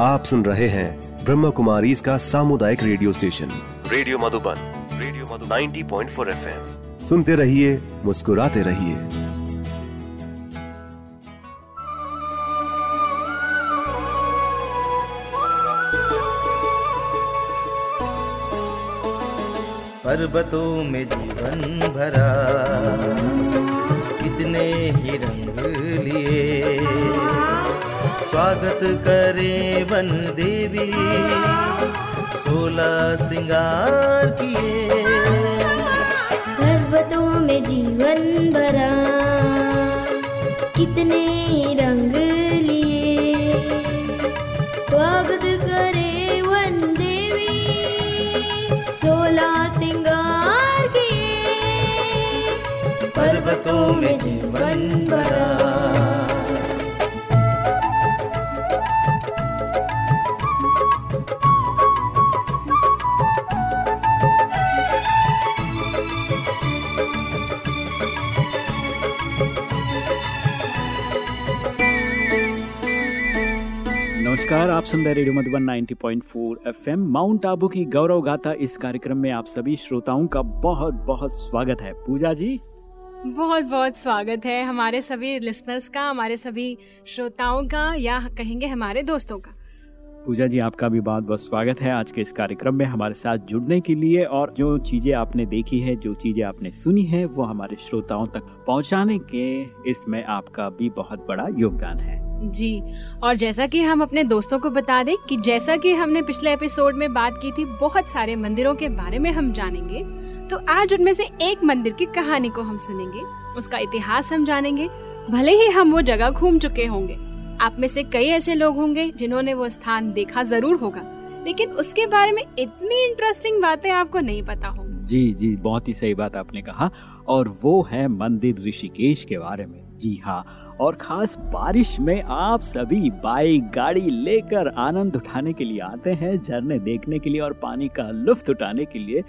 आप सुन रहे हैं ब्रह्म कुमारी इसका सामुदायिक radio station. Radio Madhuban radio Madhu 90.4 point सुनते रहिए मुस्कुराते रहिए। पर्वतों में जीवन भरा कितने ही रंग स्वागत करे वन देवी। सोलह सिंगार किए। पर्वतों में जीवन भरा। कितने रंग लिए। स्वागत करे वन देवी। सोलह सिंगार किए। पर्वतों में जीवन भरा। आप सुन रहे radio Madhuban 90.4 FM. Mount Abu की गौरव गाथा इस कार्यक्रम में आप सभी श्रोताओं का बहुत बहुत स्वागत है। पूजा जी? बहुत बहुत स्वागत है हमारे सभी लिसनर्स का हमारे सभी श्रोताओं का या कहेंगे हमारे दोस्तों का। पूजा जी आपका भी बहुत बहुत स्वागत है आज के इस कार्यक्रम में हमारे साथ जुड़ने के लिए। और जो चीज़ें आपने देखी है जो चीज़ें आपने सुनी है वो हमारे श्रोताओं तक पहुँचाने के इसमें आपका भी बहुत बड़ा योगदान है। जी, और जैसा कि हम अपने दोस्तों को बता दें कि जैसा कि हमने पिछले एपिसोड में बात की थी बहुत सारे मंदिरों के बारे में हम जानेंगे तो आज उनमें से एक मंदिर की कहानी को हम सुनेंगे, उसका इतिहास हम जानेंगे, भले ही हम वो जगह घूम चुके होंगे। आप में से कई ऐसे लोग होंगे जिन्होंने वो स्थान देखा ज़रूर होगा, लेकिन उसके बारे में इतनी इंटरेस्टिंग बातें आपको नहीं पता होंगी। जी जी, बहुत ही सही बात आपने कहा, और वो है मंदिर ऋषिकेश के बारे में। जी हाँ और खास बारिश में आप सभी बाइक, गाड़ी लेकर आनंद उठाने के लिए आते हैं, झरने देखने के लिए और पानी का लुफ्त उठाने के लिए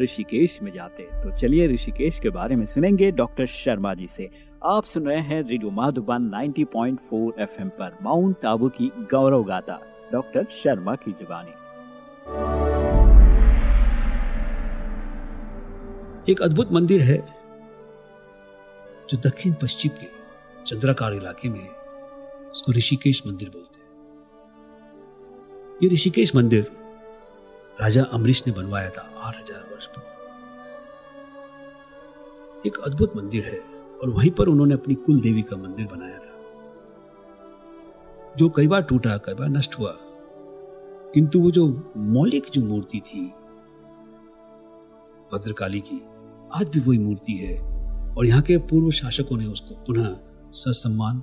ऋषिकेश में जाते हैं। तो चलिए ऋषिकेश के बारे में सुनेंगे डॉक्टर शर्मा जी से। आप सुन रहे हैं रेडियो माधुबन 90.4 एफएम पर, माउंट आबू की गौरव गाथा, डॉक्टर शर्मा की जुबानी एक अद्भुत मंदिर है, जो दक्षिण पश्चिम के चंद्राकार इलाके में उसको ऋषिकेश मंदिर बोलते हैं। ये ऋषिकेश मंदिर राजा अमरीश ने बनवाया था आठ हज़ार वर्ष पूर्व एक अद्भुत मंदिर है और वहीं पर उन्होंने अपनी कुल देवी का मंदिर बनाया था। जो कई बार टूटा, कई बार नष्ट हुआ। किंतु वो जो मौलिक जो मूर्ति थी, भद्रकाली की, आज भी वही मूर्ति है और यहाँ के पूर्व शासकों ने उसको पुनः ससम्मान,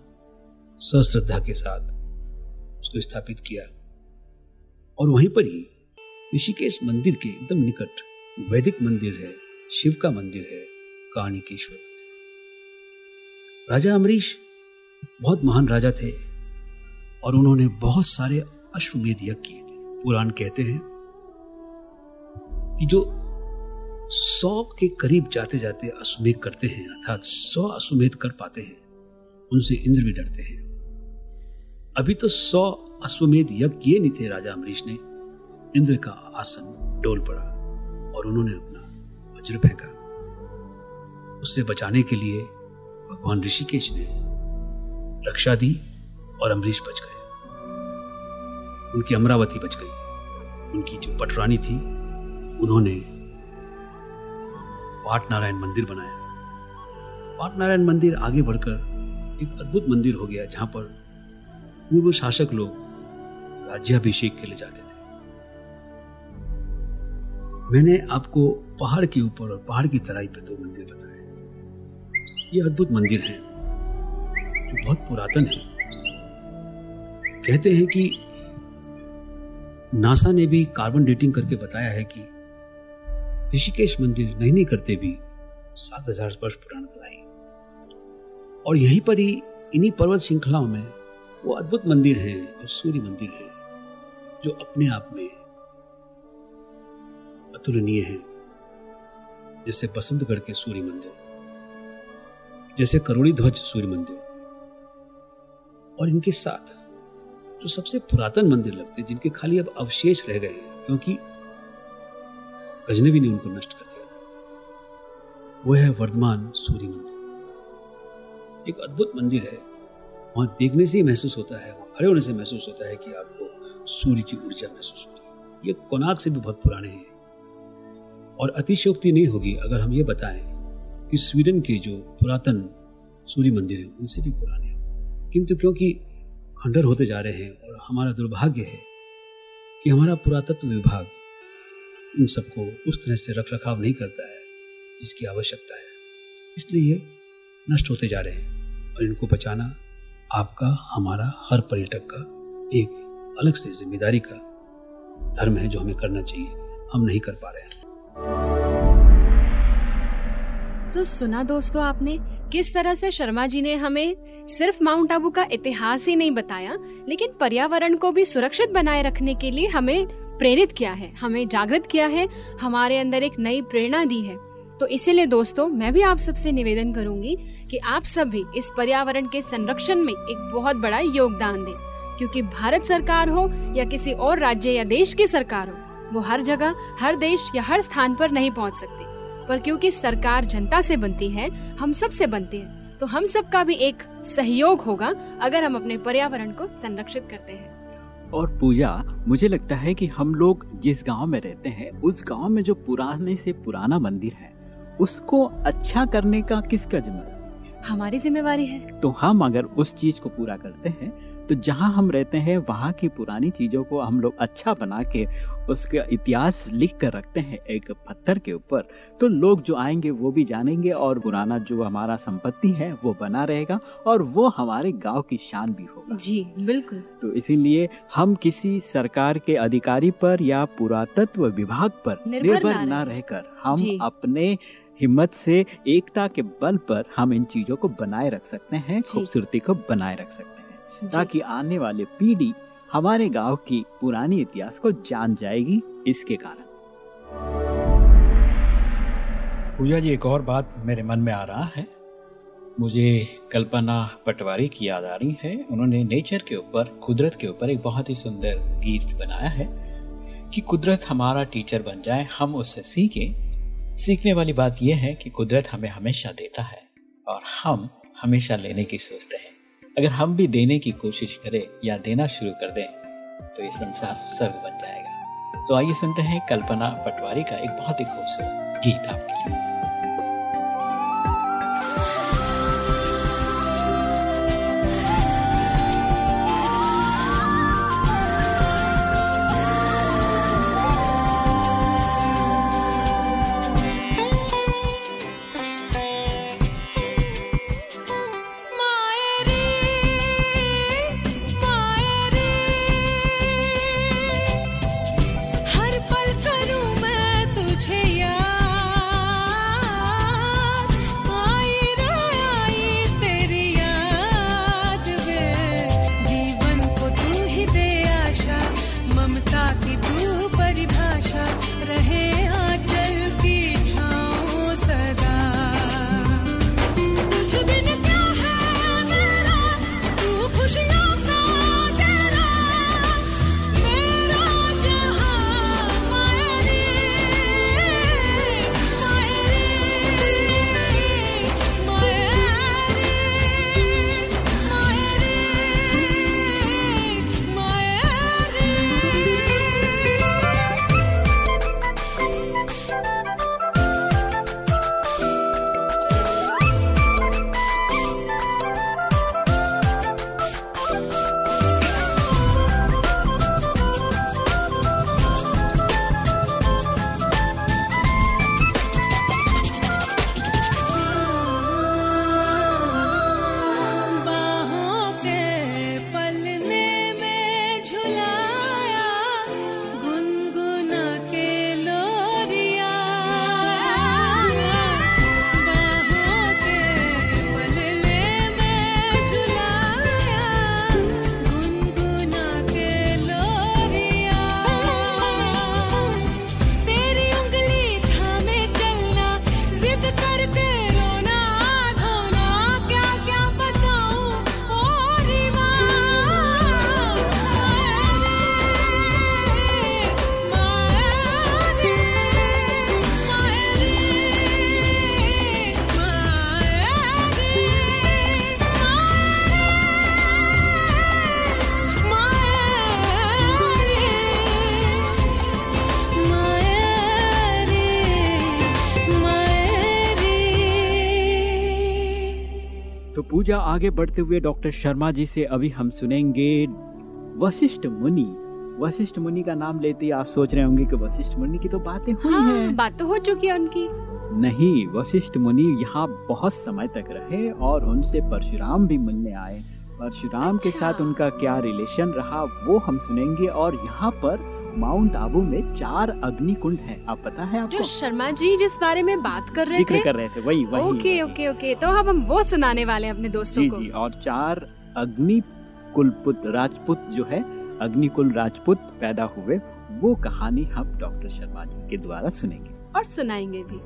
सश्रद्धा के साथ उसको स्थापित किया। और वहीं पर ही ऋषिकेश मंदिर के एकदम निकट वैदिक मंदिर है, शिव का मंदिर है काणिकेश्वर राजा अमरीश बहुत महान राजा थे और उन्होंने बहुत सारे अश्वमेध यज्ञ किए थे। पुराण कहते हैं कि जो सौ के करीब जाते जाते अश्वमेध करते हैं, अर्थात सौ अश्वमेध कर पाते हैं उनसे इंद्र भी डरते हैं। अभी तो सौ अश्वमेध यज्ञ किए नहीं थे राजा अमरीश ने। इंद्र का आसन डोल पड़ा और उन्होंने अपना वज्र फेंका। उससे बचाने के लिए भगवान ऋषिकेश ने रक्षा दी और अमरीश बच गए। उनकी अमरावती बच गई। उनकी जो पटरानी थी, उन्होंने पाट नारायण मंदिर बनाया। पाट नारायण मंदिर आगे बढ़कर एक अद्भुत मंदिर हो गया जहाँ पर पूर्व शासक लोग राज्याभिषेक के लिए जाते थे। मैंने आपको पहाड़ के ऊपर और पहाड़ की तराई पर दो मंदिर बताए। ये अद्भुत मंदिर हैं, जो बहुत पुरातन है। कहते हैं कि नासा ने भी कार्बन डेटिंग करके बताया है कि ऋषिकेश मंदिर नहीं नहीं करते भी सात हज़ार वर्ष पुराना तराई और यहीं पर ही इन्हीं पर्वत श्रृंखलाओं में वो अद्भुत मंदिर है, जो सूर्य मंदिर है, जो अपने आप में अतुलनीय है, जैसे बसंतगढ़ के सूर्य मंदिर, जैसे करोड़ी ध्वज सूर्य मंदिर, और इनके साथ जो सबसे पुरातन मंदिर लगते हैं, जिनके खाली अब अवशेष रह गए हैं, क्योंकि गजनवी ने उनको नष्ट कर दिया। वो है वर्धमान सूर्य मंदिर। एक अद्भुत मंदिर है। वहाँ देखने से ही महसूस होता है, वहाँ खड़े होने से महसूस होता है कि आपको सूर्य की ऊर्जा महसूस होती है। ये कोनाक से भी बहुत पुराने हैं। और अतिशोक्ति नहीं होगी अगर हम ये बताएँ कि स्वीडन के जो पुरातन सूर्य मंदिर हैं, उनसे भी पुराने किंतु क्योंकि खंडर होते जा रहे हैं और हमारा दुर्भाग्य है कि हमारा पुरातत्व विभाग उन सबको उस तरह से रख रखाव नहीं करता है, जिसकी आवश्यकता है। इसलिए नष्ट होते जा रहे हैं और इनको बचाना आपका, हमारा, हर पर्यटक का एक अलग से ज़िम्मेदारी का धर्म है जो हमें करना चाहिए। हम नहीं कर पा रहे हैं। तो सुना दोस्तों आपने, किस तरह से शर्मा जी ने हमें सिर्फ़ माउंट आबू का इतिहास ही नहीं बताया, लेकिन पर्यावरण को भी सुरक्षित बनाए रखने के लिए हमें प्रेरित किया है, हमें जागृत किया है, हमारे अंदर एक नई प्रेरणा दी है। तो इसीलिए दोस्तों, मैं भी आप सबसे निवेदन करूँगी कि आप सब भी इस पर्यावरण के संरक्षण में एक बहुत बड़ा योगदान दें। क्योंकि भारत सरकार हो या किसी और राज्य या देश की सरकार हो, वो हर जगह, हर देश या हर स्थान पर नहीं पहुँच सकती। पर क्योंकि सरकार जनता से बनती है, हम सबसे बनती है तो हम सब का भी एक सहयोग होगा अगर हम अपने पर्यावरण को संरक्षित करते हैं। और पूजा, मुझे लगता है कि हम लोग जिस गाँव में रहते हैं, उस गाँव में जो पुराने से पुराना मंदिर है उसको अच्छा करने का किसका ज़िम्मेदारी हमारी जिम्मेवारी है। तो हम अगर उस चीज़ को पूरा करते हैं तो जहाँ हम रहते हैं वहाँ की पुरानी चीज़ों को हम लोग अच्छा बना के उसका इतिहास लिख कर रखते हैं एक पत्थर के ऊपर तो लोग जो आएँगे वो भी जानेंगे और पुराना जो हमारा संपत्ति है वो बना रहेगा और वो हमारे गाँव की शान भी होगा। जी बिल्कुल। तो इसीलिए हम किसी सरकार के अधिकारी पर या पुरातत्व विभाग पर निर्भर निर्भर ना ना रहकर हम अपने हिम्मत से एकता के बल पर हम इन चीज़ों को बनाए रख सकते हैं खूबसूरती को बनाए रख सकते हैं। ताकि आने वाले पीढ़ी हमारे गाँव की पुरानी इतिहास को जान जाएगी इसके कारण। पूजा जी एक और बात मेरे मन में आ रहा है। मुझे कल्पना पटवारी की याद आ रही है। उन्होंने नेचर के ऊपर कुदरत के ऊपर एक बहुत ही सुंदर गीत बनाया है कि कुदरत हमारा टीचर बन जाए हम उससे सीखें। सीखने वाली बात यह है कि कुदरत हमें हमेशा देता है और हम हमेशा लेने की सोचते हैं। अगर हम भी देने की कोशिश करें या देना शुरू कर दें तो ये संसार सर्व बन जाएगा। तो आइए सुनते हैं कल्पना पटवारी का एक बहुत ही खूबसूरत गीत आपके लिए। पूजा आगे बढ़ते हुए डॉक्टर शर्मा जी से अभी हम सुनेंगे वशिष्ठ मुनि वशिष्ठ मुनि का नाम लेते ही आप सोच रहे होंगे कि वशिष्ठ मुनि की तो बातें हुई हाँ हैं बात तो हो चुकी है उनकी नहीं वशिष्ठ मुनि यहाँ बहुत समय तक रहे और उनसे परशुराम भी मिलने आए परशुराम अच्छा। के। साथ उनका क्या रिलेशन रहा वो हम सुनेंगे और यहाँ पर माउंट आबू में चार अग्नि कुंड है। आप पता है आपको? जो शर्मा जी जिस बारे में बात कर रहे थे? कर रहे थे वही वही। ओके। ओके ओके तो अब हम वो सुनाने वाले हैं अपने दोस्तों जी को। जी और चार अग्नि कुलपुत राजपूत जो है अग्निकुल राजपूत पैदा हुए वो कहानी हम डॉक्टर शर्मा जी के द्वारा सुनेंगे। और सुनाएँगे भी।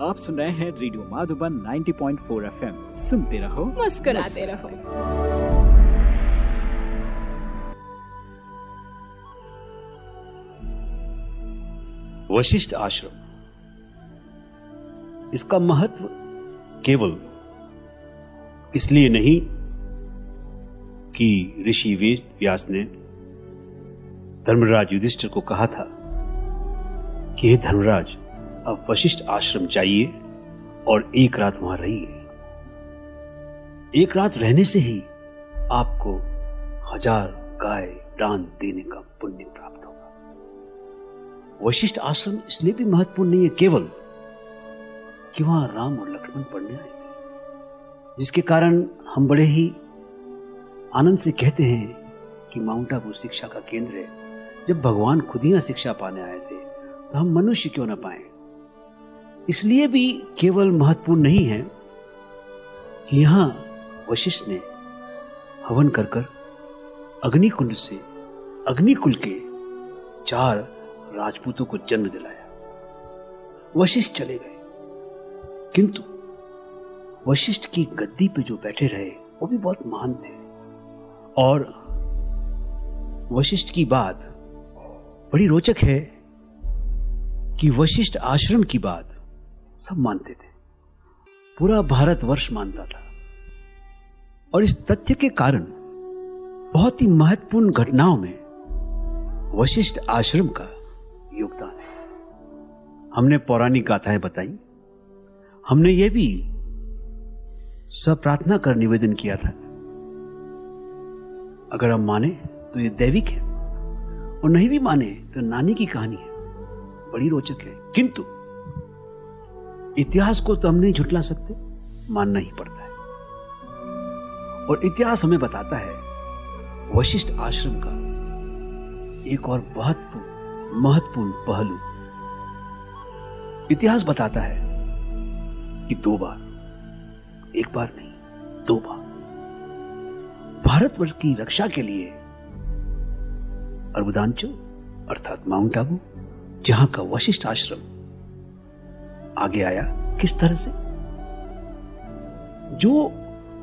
आप सुन रहे हैं रेडियो माधुबन 90.4 एफएम। सुनते रहो मुस्कुराते रहो। वशिष्ठ आश्रम। इसका महत्व केवल इसलिए नहीं कि ऋषि व्यास ने धर्मराज युधिष्ठिर को कहा था कि हे धर्मराज, अब वशिष्ठ आश्रम जाइए और एक रात वहाँ रहिए। एक रात रहने से ही आपको हज़ार गाय दान देने का पुण्य प्राप्त वशिष्ठ आश्रम इसलिए भी महत्वपूर्ण नहीं है, केवल कि वहाँ राम और लक्ष्मण पढ़ने आए थे। जिसके कारण हम बड़े ही आनंद से कहते हैं कि माउंट आबू शिक्षा का केंद्र है। जब भगवान खुद ही शिक्षा पाने आए थे तो हम मनुष्य क्यों ना पाए? इसलिए भी केवल महत्वपूर्ण नहीं है कि यहाँ वशिष्ठ ने हवन कर कर अग्निकुंड से अग्निकुल के चार राजपूतों को जन्म दिलाया। वशिष्ठ चले गए। किंतु वशिष्ठ की गद्दी पे जो बैठे रहे, वो भी बहुत महान थे। और वशिष्ठ की बात बड़ी रोचक है कि वशिष्ठ आश्रम की बात सब मानते थे। पूरा भारतवर्ष मानता था। और इस तथ्य के कारण बहुत ही महत्वपूर्ण घटनाओं में वशिष्ठ आश्रम का हमने पौराणिक गाथाएँ बताई। हमने ये भी सब प्रार्थना कर निवेदन किया था। अगर हम माने तो ये दैविक है और नहीं भी माने तो नानी की कहानी है। बड़ी रोचक है। किंतु इतिहास को तो हम नहीं झुटला सकते, मानना ही पड़ता है। और इतिहास हमें बताता है वशिष्ठ आश्रम का एक और बहुत महत्वपूर्ण पहलू। इतिहास बताता है कि दो बार, एक बार नहीं, दो बार। भारतवर्ष की रक्षा के लिए अर्बुदांचल, अर्थात माउंट आबू, जहाँ का वशिष्ठ आश्रम आगे आया, किस तरह से? जो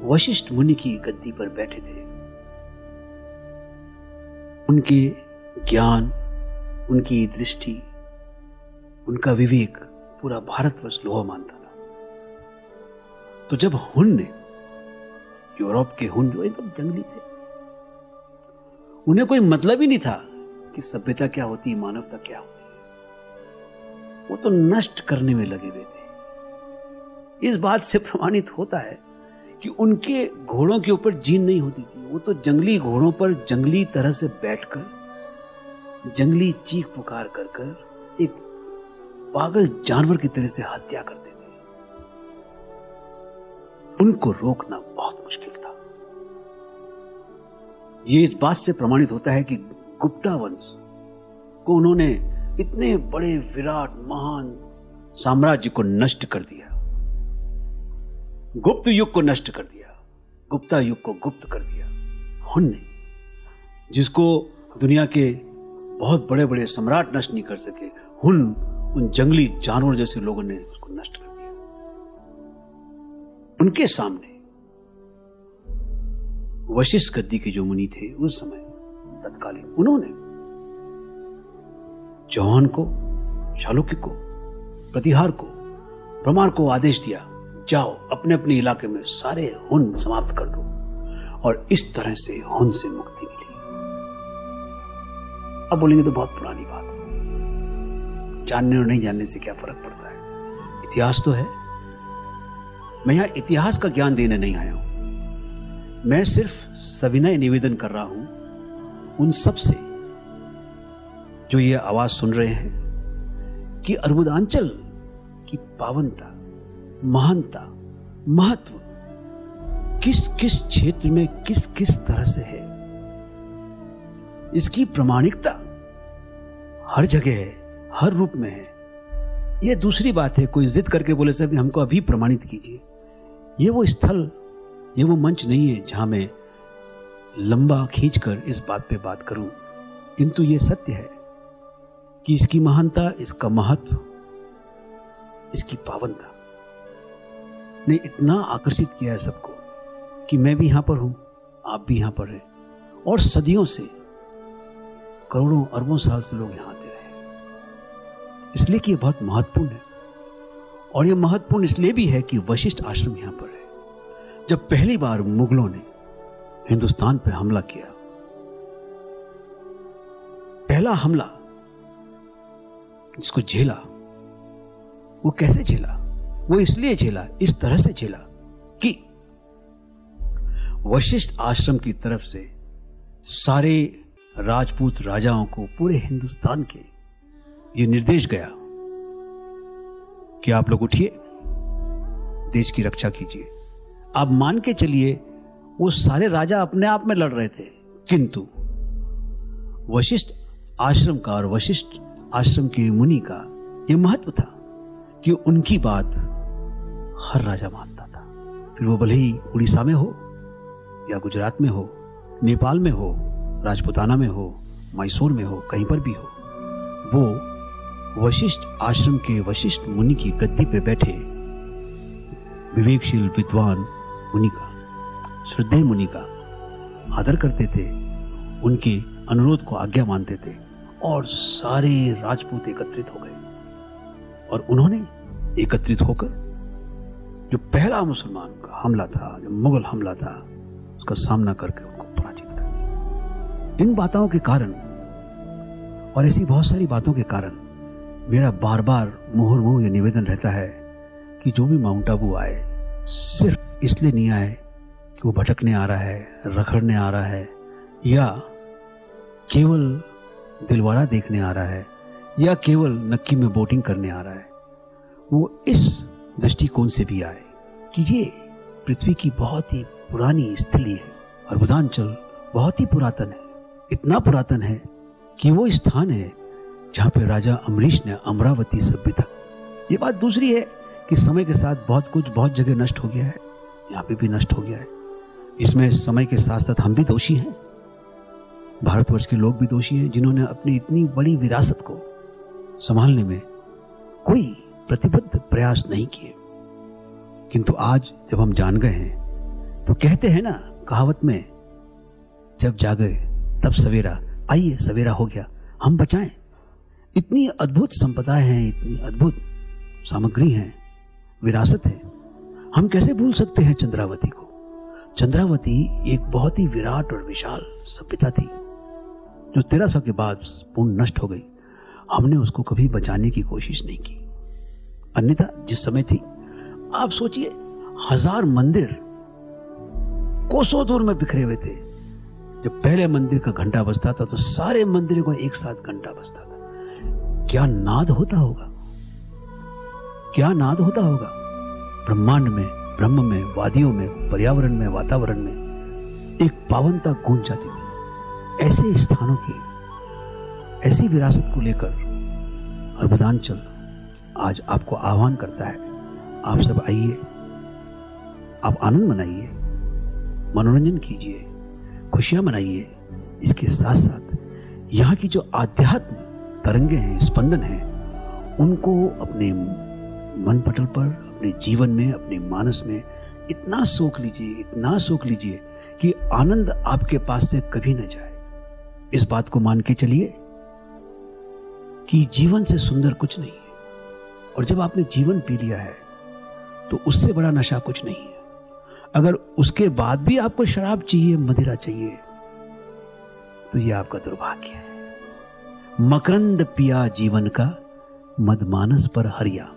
वशिष्ठ मुनि की गद्दी पर बैठे थे, उनके ज्ञान, उनकी दृष्टि, उनका विवेक पूरा भारतवर्ष लोहा मानता था। तो जब हुन ने, यूरोप के हुन जो एकदम जंगली थे, उन्हें कोई मतलब ही नहीं था कि सभ्यता क्या होती है मानवता क्या होती। वो तो नष्ट करने में लगे हुए थे। इस बात से प्रमाणित होता है कि उनके घोड़ों के ऊपर जीन नहीं होती थी। वो तो जंगली घोड़ों पर जंगली तरह से बैठकर, जंगली चीख पुकार कर कर एक पागल जानवर की तरह से हत्या करते थे उनको रोकना बहुत मुश्किल था। ये इस बात से प्रमाणित होता है कि गुप्ता वंश को उन्होंने इतने बड़े विराट, महान साम्राज्य को नष्ट कर दिया। गुप्त युग को नष्ट कर दिया। गुप्ता युग को गुप्त कर दिया। हुन जिसको दुनिया के बहुत बड़े बड़े सम्राट नष्ट नहीं कर सके हुन उन जंगली जानवर जैसे लोगों ने उसको नष्ट कर दिया। उनके सामने वशिष्ठ गद्दी के जो मुनि थे, उस समय तत्कालीन उन्होंने चौहान को शालुक्य को, प्रतिहार को, प्रमाण को आदेश दिया, जाओ अपने अपने इलाके में सारे हुन समाप्त कर दो और इस तरह से हुन से मुक्ति मिली अब बोलेंगे तो बहुत पुरानी बात। जानने और नहीं जानने से क्या फ़र्क पड़ता है? इतिहास तो है। मैं यहाँ इतिहास का ज्ञान देने नहीं आया हूँ। मैं सिर्फ़ सविनय निवेदन कर रहा हूँ उन सबसे जो ये आवाज़ सुन रहे हैं कि अर्बुदांचल की पावनता, महानता, महत्व किस किस क्षेत्र में किस किस तरह से है? इसकी प्रमाणिकता हर जगह है। हर रूप में है। यह दूसरी बात है, कोई जिद करके बोले सर हमको अभी प्रमाणित कीजिए। ये वो स्थल, ये वो मंच नहीं है जहाँ मैं लंबा खींचकर इस बात पे बात करूँ। किंतु ये सत्य है कि इसकी महानता, इसका महत्व, इसकी पावनता ने इतना आकर्षित किया है सबको कि मैं भी यहाँ पर हूँ, आप भी यहाँ पर हैं। और सदियों से, करोड़ों अरबों साल से लोग यहाँ इसलिए कि यह बहुत महत्वपूर्ण है। और यह महत्वपूर्ण इसलिए भी है कि वशिष्ठ आश्रम यहाँ पर है। जब पहली बार मुगलों ने हिंदुस्तान पर हमला किया, पहला हमला जिसको झेला, वो कैसे झेला? वो इसलिए झेला, इस तरह से झेला कि वशिष्ठ आश्रम की तरफ़ से सारे राजपूत राजाओं को पूरे हिंदुस्तान के ये निर्देश गया कि आप लोग उठिए, देश की रक्षा कीजिए। आप मान के चलिए, वो सारे राजा अपने आप में लड़ रहे थे। किंतु वशिष्ठ आश्रम का और वशिष्ठ आश्रम के मुनि का यह महत्व था कि उनकी बात हर राजा मानता था। फिर वो भले ही उड़ीसा में हो या गुजरात में हो, नेपाल में हो, राजपुताना में हो, मैसूर में हो, कहीं पर भी हो, वो वशिष्ठ आश्रम के वशिष्ठ मुनि की गद्दी पे बैठे विवेकशील विद्वान मुनि का, श्रद्धेय मुनि का आदर करते थे, उनके अनुरोध को आज्ञा मानते थे और सारे राजपूत एकत्रित हो गए। और उन्होंने एकत्रित होकर जो पहला मुसलमान का हमला था, जो मुगल हमला था, उसका सामना करके उनको पराजित कर इन बातों के कारण और ऐसी बहुत सारी बातों के कारण मेरा बार बार मुहर मुँह ये निवेदन रहता है कि जो भी माउंट आबू आए, सिर्फ़ इसलिए नहीं आए कि वो भटकने आ रहा है, रखड़ने आ रहा है, या केवल दिलवाड़ा देखने आ रहा है, या केवल नक्की में बोटिंग करने आ रहा है, वो इस दृष्टिकोण से भी आए कि ये पृथ्वी की बहुत ही पुरानी स्थली है और बुधांचल बहुत ही पुरातन है। इतना पुरातन है कि वो स्थान है जहाँ पे राजा अमरीश ने अमरावती सभ्यता ये बात दूसरी है कि समय के साथ बहुत कुछ बहुत जगह नष्ट हो गया है। यहाँ पे भी नष्ट हो गया है। इसमें समय के साथ साथ हम भी दोषी हैं। भारतवर्ष के लोग भी दोषी हैं जिन्होंने अपनी इतनी बड़ी विरासत को संभालने में कोई प्रतिबद्ध प्रयास नहीं किए। किंतु आज जब हम जान गए हैं तो कहते हैं ना, कहावत में, जब जागे तब सवेरा, आइए सवेरा हो गया, हम बचाएँ। इतनी अद्भुत संपदाएँ हैं, इतनी अद्भुत सामग्री है, विरासत है। हम कैसे भूल सकते हैं चंद्रावती को? चंद्रावती एक बहुत ही विराट और विशाल सभ्यता थी, जो तेरह सौ के बाद पूर्ण नष्ट हो गई। हमने उसको कभी बचाने की कोशिश नहीं की। अन्यथा, जिस समय थी, आप सोचिए, हज़ार मंदिर कोसों दूर में बिखरे हुए थे। जब पहले मंदिर का घंटा बजता था तो सारे मंदिरों को एक साथ घंटा बजता था। क्या नाद होता होगा? क्या नाद होता होगा? ब्रह्मांड में, ब्रह्म में, वादियों में, पर्यावरण में, वातावरण में एक पावनता गूंज जाती थी। ऐसे स्थानों की, ऐसी विरासत को लेकर अर्बुदांचल आज आपको आह्वान करता है। आप सब आइए, आप आनंद मनाइए, मनोरंजन कीजिए, खुशियाँ मनाइए। इसके साथ साथ यहाँ की जो आध्यात्म तरंगे हैं, स्पंदन हैं, उनको अपने मन पटल पर, अपने जीवन में, अपने मानस में इतना सोख लीजिए, इतना सोख लीजिए कि आनंद आपके पास से कभी न जाए। इस बात को मान के चलिए कि जीवन से सुंदर कुछ नहीं है। और जब आपने जीवन पी लिया है तो उससे बड़ा नशा कुछ नहीं है। अगर उसके बाद भी आपको शराब चाहिए, मदिरा चाहिए तो यह आपका दुर्भाग्य है। मकरंद पिया जीवन का मदमानस पर हरियाम।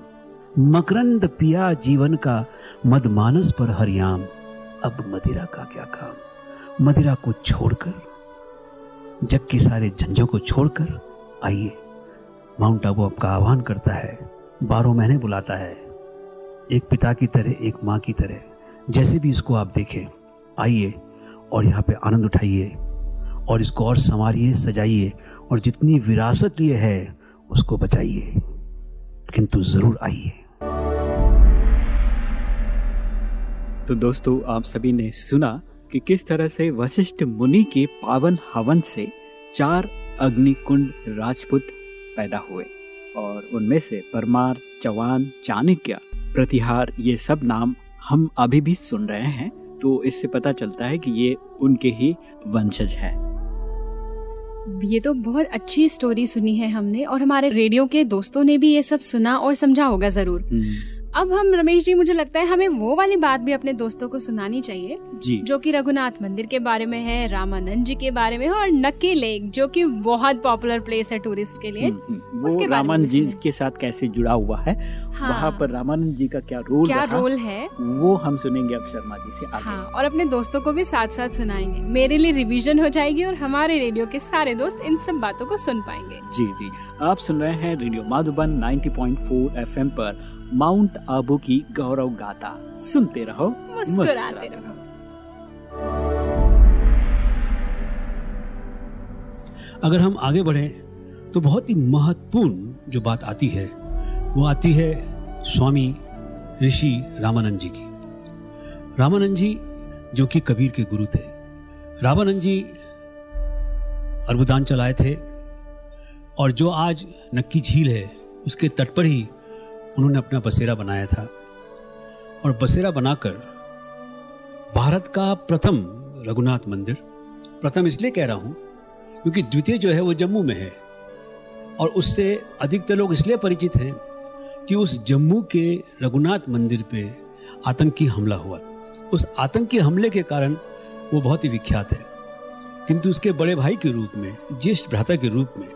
मकरंद पिया जीवन का मदमानस पर हरियाम। अब मदिरा का क्या काम? मदिरा को छोड़कर जग के सारे झंझों को छोड़कर, आइए। माउंट आबू आपका आह्वान करता है, बारह महीने बुलाता है। एक पिता की तरह, एक माँ की तरह। जैसे भी इसको आप देखें, आइए और यहाँ पे आनंद उठाइए और इसको और संवारिए, सजाइए और जितनी विरासत ये है, उसको बचाइए। किंतु ज़रूर आइए। तो दोस्तों, आप सभी ने सुना कि किस तरह से वशिष्ठ मुनि के पावन हवन से चार अग्निकुंड राजपूत पैदा हुए और उनमें से परमार चौहान चाणक्य, प्रतिहार, ये सब नाम हम अभी भी सुन रहे हैं। तो इससे पता चलता है कि ये उनके ही वंशज है। ये तो बहुत अच्छी स्टोरी सुनी है हमने और हमारे रेडियो के दोस्तों ने भी ये सब सुना और समझा होगा ज़रूर। अब हम रमेश जी मुझे लगता है हमें वो वाली बात भी अपने दोस्तों को सुनानी चाहिए जी। जो कि रघुनाथ मंदिर के बारे में है रामानंद जी के बारे में है और नक्की लेक जो कि बहुत पॉपुलर प्लेस है टूरिस्ट के लिए। हम्म, हम्म। उसके रामानंद जी के साथ कैसे जुड़ा हुआ है? हाँ। वहाँ पर रामानंद जी का क्या रोल क्या रोल है? वो हम सुनेंगे अब शर्मा जी से आगे। हाँ और अपने दोस्तों को भी साथ साथ सुनाएँगे। मेरे लिए रिविजन हो जाएगी और हमारे रेडियो के सारे दोस्त इन सब बातों को सुन पाएँगे। जी जी। आप सुन रहे हैं रेडियो माधुबन 90.4 एफएम पर। माउंट आबू की गौरव गाथा। सुनते रहो मुस्कुराते रहो। अगर हम आगे बढ़े तो बहुत ही महत्वपूर्ण जो बात आती है वो आती है स्वामी ऋषि रामानंद जी की। रामानंद जी जो कि कबीर के गुरु थे। रामानंद जी अरबुदान चलाए थे और जो आज नक्की झील है उसके तट पर ही उन्होंने अपना बसेरा बनाया था। और बसेरा बनाकर भारत का प्रथम रघुनाथ मंदिर, प्रथम इसलिए कह रहा हूँ, क्योंकि द्वितीय जो है वो जम्मू में है। और उससे अधिकतर लोग इसलिए परिचित हैं कि उस जम्मू के रघुनाथ मंदिर पे आतंकी हमला हुआ। उस आतंकी हमले के कारण वो बहुत ही विख्यात है। किंतु उसके बड़े भाई के रूप में, ज्येष्ठ भ्राता के रूप में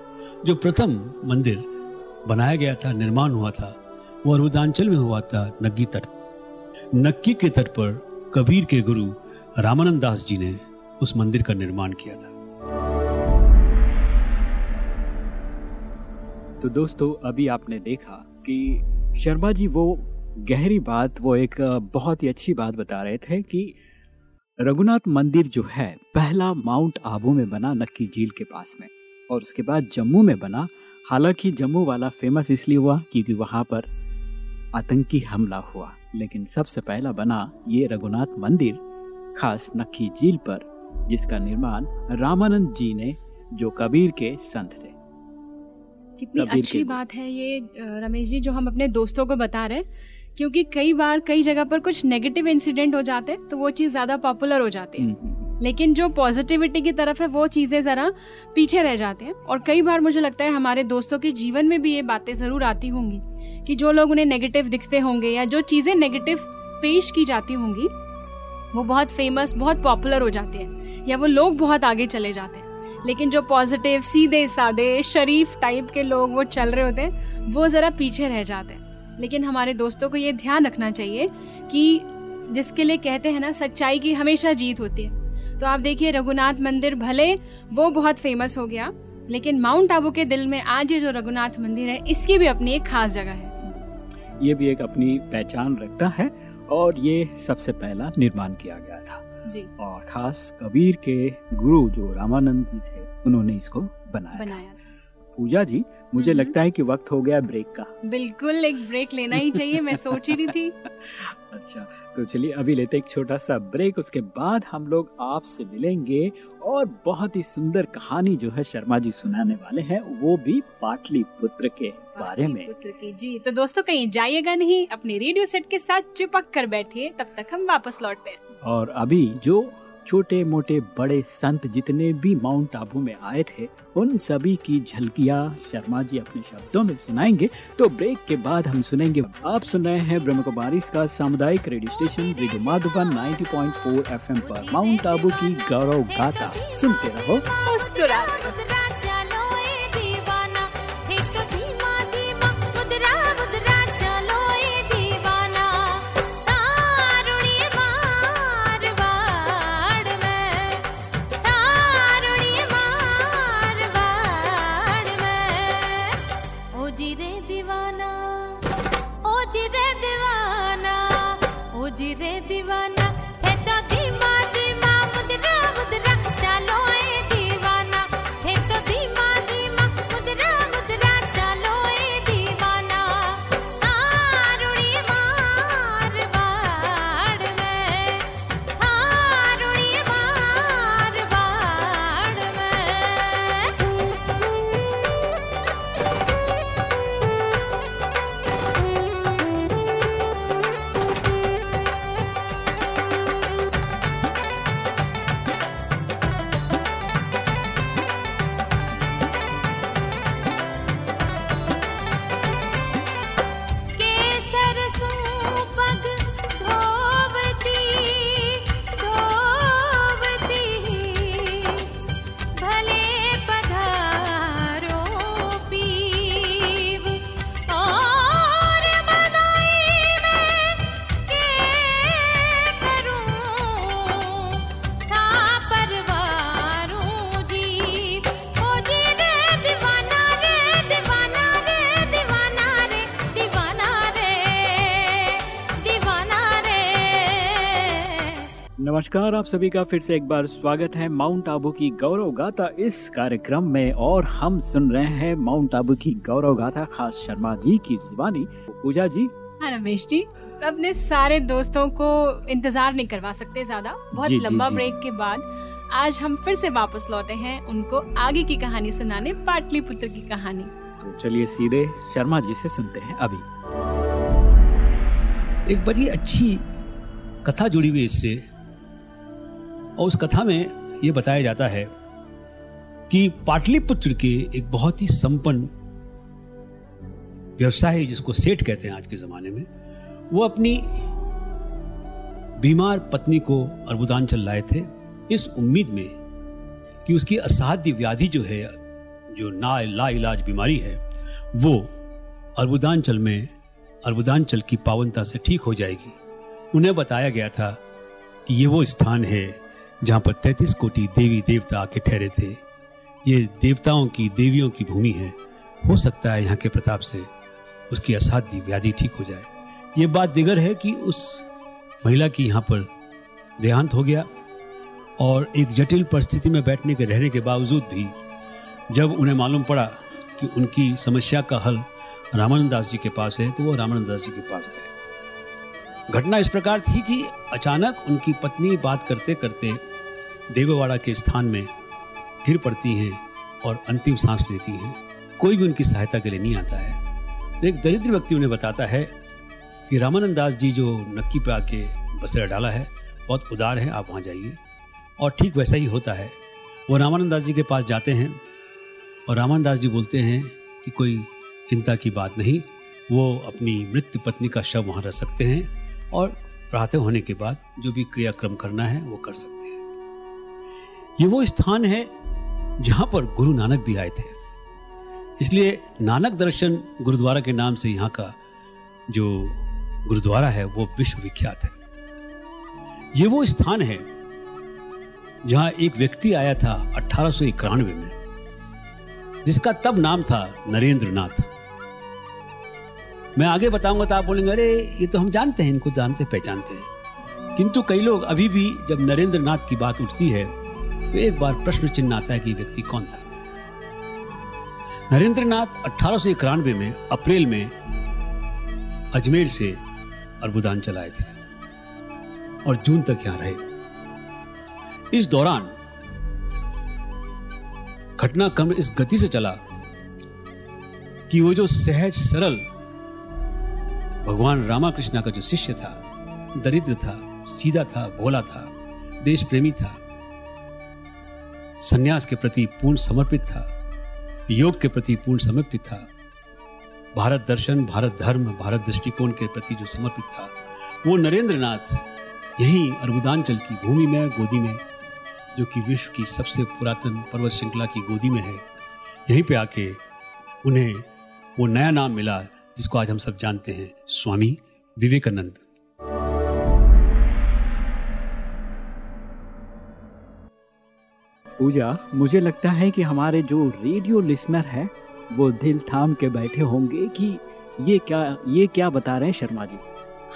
जो प्रथम मंदिर बनाया गया था, निर्माण हुआ था वो अरबुदांचल में हुआ था नग्गी तट। नक्की के तट पर कबीर के गुरु रामानंद दास जी ने उस मंदिर का निर्माण किया था। तो दोस्तों, अभी आपने देखा कि शर्मा जी, वो गहरी बात, वो एक बहुत ही अच्छी बात बता रहे थे कि रघुनाथ मंदिर जो है, पहला माउंट आबू में बना नक्की झील के पास में और उसके बाद जम्मू में बना। हालाँकि जम्मू वाला फ़ेमस इसलिए हुआ क्योंकि वहाँ पर आतंकी हमला हुआ लेकिन सबसे पहला बना ये रघुनाथ मंदिर खास नक्की झील पर जिसका निर्माण रामानंद जी ने जो कबीर के संत थे। कितनी अच्छी बात है ये रमेश जी जो हम अपने दोस्तों को बता रहे हैं क्योंकि कई बार कई जगह पर कुछ नेगेटिव इंसिडेंट हो जाते हैं तो वो चीज़ ज़्यादा पॉपुलर हो जाती है। हम्म, हम्म। लेकिन जो पॉजिटिविटी की तरफ़ है, वो चीज़ें जरा पीछे रह जाते हैं। और कई बार मुझे लगता है हमारे दोस्तों के जीवन में भी ये बातें ज़रूर आती होंगी कि जो लोग उन्हें नेगेटिव दिखते होंगे या जो चीज़ें नेगेटिव पेश की जाती होंगी, वो बहुत फ़ेमस बहुत पॉपुलर हो जाती है या वो लोग बहुत आगे चले जाते हैं। लेकिन जो पॉजिटिव सीधे सादे शरीफ टाइप के लोग वो चल रहे होते हैं, वो जरा पीछे रह जाते हैं। लेकिन हमारे दोस्तों को ये ध्यान रखना चाहिए कि जिसके लिए कहते हैं ना, सच्चाई की हमेशा जीत होती है। तो आप देखिए रघुनाथ मंदिर भले वो बहुत फ़ेमस हो गया लेकिन माउंट आबू के दिल में आज ये जो रघुनाथ मंदिर है इसकी भी अपनी एक खास जगह है। ये भी एक अपनी पहचान रखता है और ये सबसे पहला निर्माण किया गया था। जी। और खास कबीर के गुरु जो रामानंद जी थे उन्होंने इसको बनाया। बनाया था। पूजा जी मुझे हम्म। लगता है कि वक्त हो गया ब्रेक का। बिल्कुल एक ब्रेक लेना ही चाहिए मैं सोच ही रही थी। अच्छा तो चलिए अभी लेते एक छोटा सा ब्रेक उसके बाद हम लोग आपसे मिलेंगे और बहुत ही सुंदर कहानी जो है शर्मा जी सुनाने वाले हैं वो भी पाटलिपुत्र के बारे में। पुत्र की जी। तो दोस्तों कहीं जाइएगा नहीं अपने रेडियो सेट के साथ चिपक कर बैठिए तब तक हम वापस लौटते हैं। और अभी जो छोटे मोटे बड़े संत जितने भी माउंट आबू में आए थे, उन सभी की झलकिया शर्मा जी अपने शब्दों में सुनाएँगे। तो ब्रेक के बाद हम सुनेंगे। आप सुन रहे हैं ब्रह्म कुमारी का सामुदायिक radio station, radio Madhuban 90.4 FM पर। माउंट आबू की गौरव गाथा। सुनते रहो। नमस्कार आप सभी का फिर से एक बार स्वागत है माउंट आबू की गौरव गाथा। इस कार्यक्रम में और हम सुन रहे हैं माउंट आबू की गौरव गाथा खास शर्मा जी की जुबानी। पूजा जी। हाँ रमेश जी अपने सारे दोस्तों को इंतज़ार नहीं करवा सकते ज़्यादा। बहुत जी, लंबा जी। ब्रेक जी. के बाद आज हम फिर से वापस लौटे हैं उनको आगे की कहानी सुनाने पाटलिपुत्र की कहानी। तो चलिए सीधे शर्मा जी से सुनते हैं अभी। एक बड़ी अच्छी कथा जुड़ी हुई इससे। और उस कथा में ये बताया जाता है कि पाटलिपुत्र के एक बहुत ही संपन्न व्यवसायी जिसको सेठ कहते हैं आज के जमाने में, वो अपनी बीमार पत्नी को अर्बुदांचल लाए थे। इस उम्मीद में कि उसकी असाध्य व्याधि जो है, जो ना ला इलाज बीमारी है, वो अर्बुदांचल में, अर्बुदांचल की पावनता से ठीक हो जाएगी। उन्हें बताया गया था कि ये वो स्थान है जहाँ पर तैतीस कोटि देवी देवता आके ठहरे थे। ये देवताओं की देवियों की भूमि है। हो सकता है यहाँ के प्रताप से उसकी असाध्य व्याधि ठीक हो जाए। ये बात दिगर है कि उस महिला की यहाँ पर देहांत हो गया और एक जटिल परिस्थिति में बैठने के रहने के बावजूद भी जब उन्हें मालूम पड़ा कि उनकी समस्या का हल रामानंद दास जी के पास है तो वो रामानंद दास जी के पास गए। घटना इस प्रकार थी कि अचानक उनकी पत्नी बात करते करते देववाड़ा के स्थान में गिर पड़ती हैं और अंतिम सांस लेती हैं। कोई भी उनकी सहायता के लिए नहीं आता है। तो एक दरिद्र व्यक्ति उन्हें बताता है कि रामानंद दास जी जो नक्की पे आके बसेरा डाला है, बहुत उदार हैं, आप वहाँ जाइए। और ठीक वैसा ही होता है। वो रामानंद दास जी के पास जाते हैं और रामानंद दास जी बोलते हैं कि कोई चिंता की बात नहीं, वो अपनी मृत पत्नी का शव वहाँ रख सकते हैं। और प्रातः होने के बाद जो भी क्रियाक्रम करना है, वो कर सकते हैं। ये वो स्थान है जहाँ पर गुरु नानक भी आए थे। इसलिए नानक दर्शन गुरुद्वारा के नाम से यहाँ का जो गुरुद्वारा है, वो विश्वविख्यात है। ये वो स्थान है जहाँ एक व्यक्ति आया था अठारह में, जिसका तब नाम था नरेंद्र नाथ मैं आगे बताऊँगा तो आप बोलेंगे, अरे, ये तो हम जानते हैं, इनको जानते पहचानते हैं। किंतु कई लोग अभी भी जब नरेंद्र नाथ की बात उठती है तो एक बार प्रश्न चिन्ह आता है कि व्यक्ति कौन था? नरेंद्र नाथ अठारह में, अप्रैल में अजमेर से अर्बुदांचल चलाए थे और जून तक यहाँ रहे। इस दौरान घटनाक्रम इस गति से चला कि वो जो सहज, सरल भगवान रामाकृष्ण का जो शिष्य था, दरिद्र था, सीधा था, भोला था देश प्रेमी था, सन्यास के प्रति पूर्ण समर्पित था, योग के प्रति पूर्ण समर्पित था, भारत दर्शन, भारत धर्म, भारत दृष्टिकोण के प्रति जो समर्पित था, वो नरेंद्र नाथ यही अर्बुदांचल की भूमि में, गोदी में, जो कि विश्व की सबसे पुरातन पर्वत श्रृंखला की गोदी में है, यहीं पे आके उन्हें वो नया नाम मिला जिसको आज हम सब जानते हैं स्वामी विवेकानंद। पूजा मुझे लगता है कि हमारे जो रेडियो लिसनर है वो दिल थाम के बैठे होंगे कि ये क्या ये क्या बता रहे हैं शर्मा जी?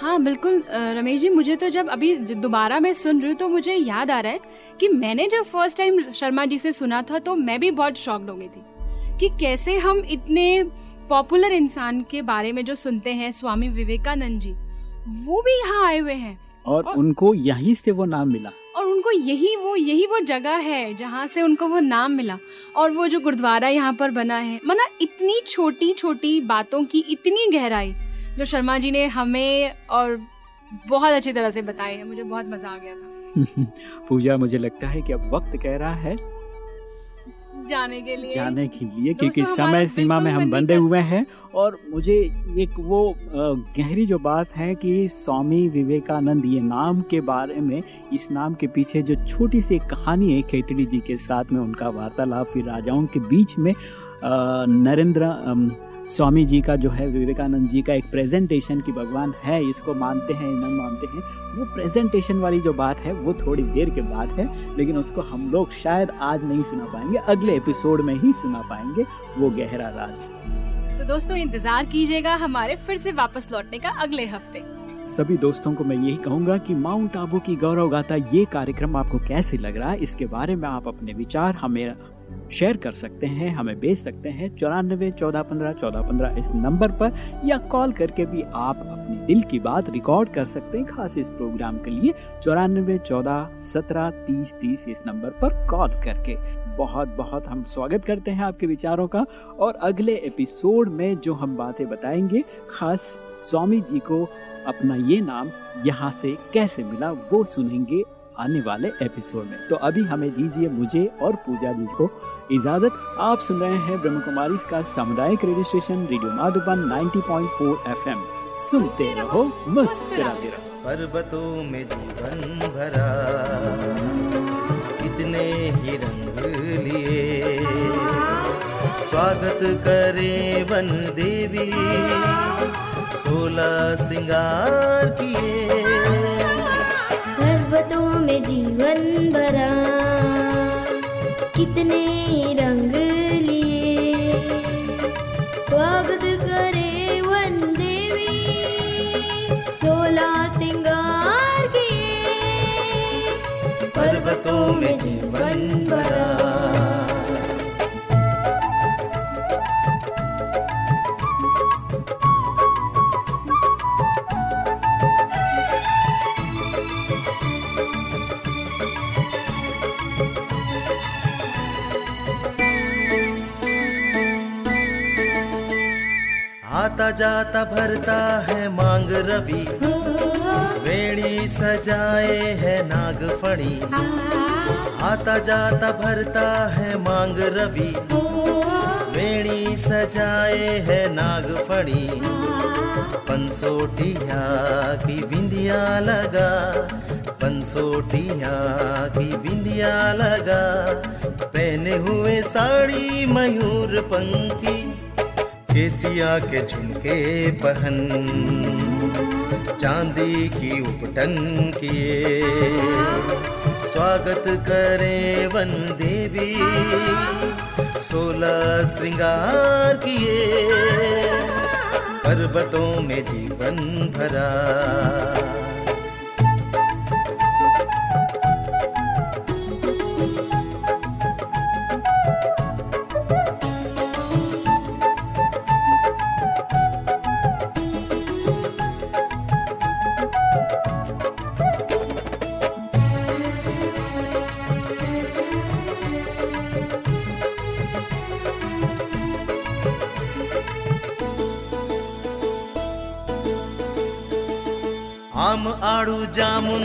हाँ बिल्कुल रमेश जी मुझे तो जब अभी दोबारा मैं सुन रही हूँ तो मुझे याद आ रहा है कि मैंने जब फ़र्स्ट टाइम शर्मा जी से सुना था तो मैं भी बहुत शॉक्ड हो गई थी कि कैसे हम इतने पॉपुलर इंसान के बारे में जो सुनते हैं स्वामी विवेकानंद जी वो भी यहाँ आए हुए हैं। और और- उनको यहीं से वो नाम मिला। और उनको यही वो यही वो जगह है जहाँ से उनको वो नाम मिला। और वो जो गुरुद्वारा यहाँ पर बना है मना इतनी छोटी छोटी बातों की इतनी गहराई जो शर्मा जी ने हमें और बहुत अच्छी तरह से बताई है मुझे बहुत मज़ा आ गया था। पूजा मुझे लगता है कि अब वक्त कह रहा है जाने के लिए। जाने के लिए क्योंकि समय सीमा में हम बंधे हुए हैं और मुझे एक वो गहरी जो बात है कि स्वामी विवेकानंद ये नाम के बारे में इस नाम के पीछे जो छोटी सी कहानी है खेतड़ी जी के साथ में उनका वार्तालाप फिर राजाओं के बीच में नरेंद्र स्वामी जी का जो है विवेकानंद जी का एक प्रेजेंटेशन कि भगवान है इसको मानते हैं नहीं मानते हैं। वो प्रेजेंटेशन वाली जो बात है वो थोड़ी देर के बाद है लेकिन उसको हम लोग शायद आज नहीं सुना पाएँगे अगले एपिसोड में ही सुना पाएँगे वो गहरा राज। तो दोस्तों इंतज़ार कीजिएगा हमारे फिर से वापस लौटने का अगले हफ़्ते। सभी दोस्तों को मैं यही कहूँगा कि माउंट आबू की गौरव गाथा ये कार्यक्रम आपको कैसे लग रहा है इसके बारे में आप अपने विचार हमें शेयर कर सकते हैं, हमें भेज सकते हैं चौरानबे चौदह पंद्रह चौदह पंद्रह इस नंबर पर, या कॉल करके भी आप अपनी दिल की बात रिकॉर्ड कर सकते हैं, खास इस प्रोग्राम के लिए चौरानबे चौदह सत्रह तीस तीस इस नंबर पर कॉल करके। बहुत बहुत हम स्वागत करते हैं आपके विचारों का, और अगले एपिसोड में जो हम बातें बताएँगे, खास स्वामी जी को अपना ये नाम यहाँ से कैसे मिला, वो सुनेंगे आने वाले एपिसोड में। तो अभी हमें दीजिए मुझे और पूजा जी को इजाज़त। आप सुन रहे हैं ब्रह्म कुमारी सामुदायिक radio station radio Madhuban 90.4 FM सुनते रहो, मुस्कुराते रहो। पर्वतों में जीवन भरा, इतने ही रंग लिए। स्वागत करे वन देवी, सोलह सिंगार किए। पर्वतों में जीवन भरा। कितने रंग लिए। स्वागत करे वन देवी सोला सिंगार किए। पर्वतों में जीवन भरा। आता जाता भरता है मांग रवि। वेणी सजाए है नागफणी आता जाता भरता है मांग रवि। वेणी सजाए है नागफणी पंसोटिया की बिंदिया लगा। पंसोटिया की बिंदिया लगा। पहने हुए साड़ी मयूर पंखी। केसिया के झुमके पहन चांदी की उपटन किए। स्वागत करे वन देवी सोलह श्रृंगार किए। पर्वतों में जीवन भरा।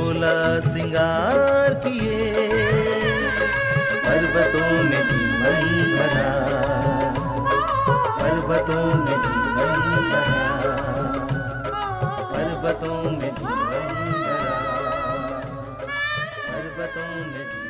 सोलह सिंगार किए, पर्वतों में जीवन भरा। पर्वतों में जीवन भरा। पर्वतों में जीवन भरा। पर्वतों में जीवन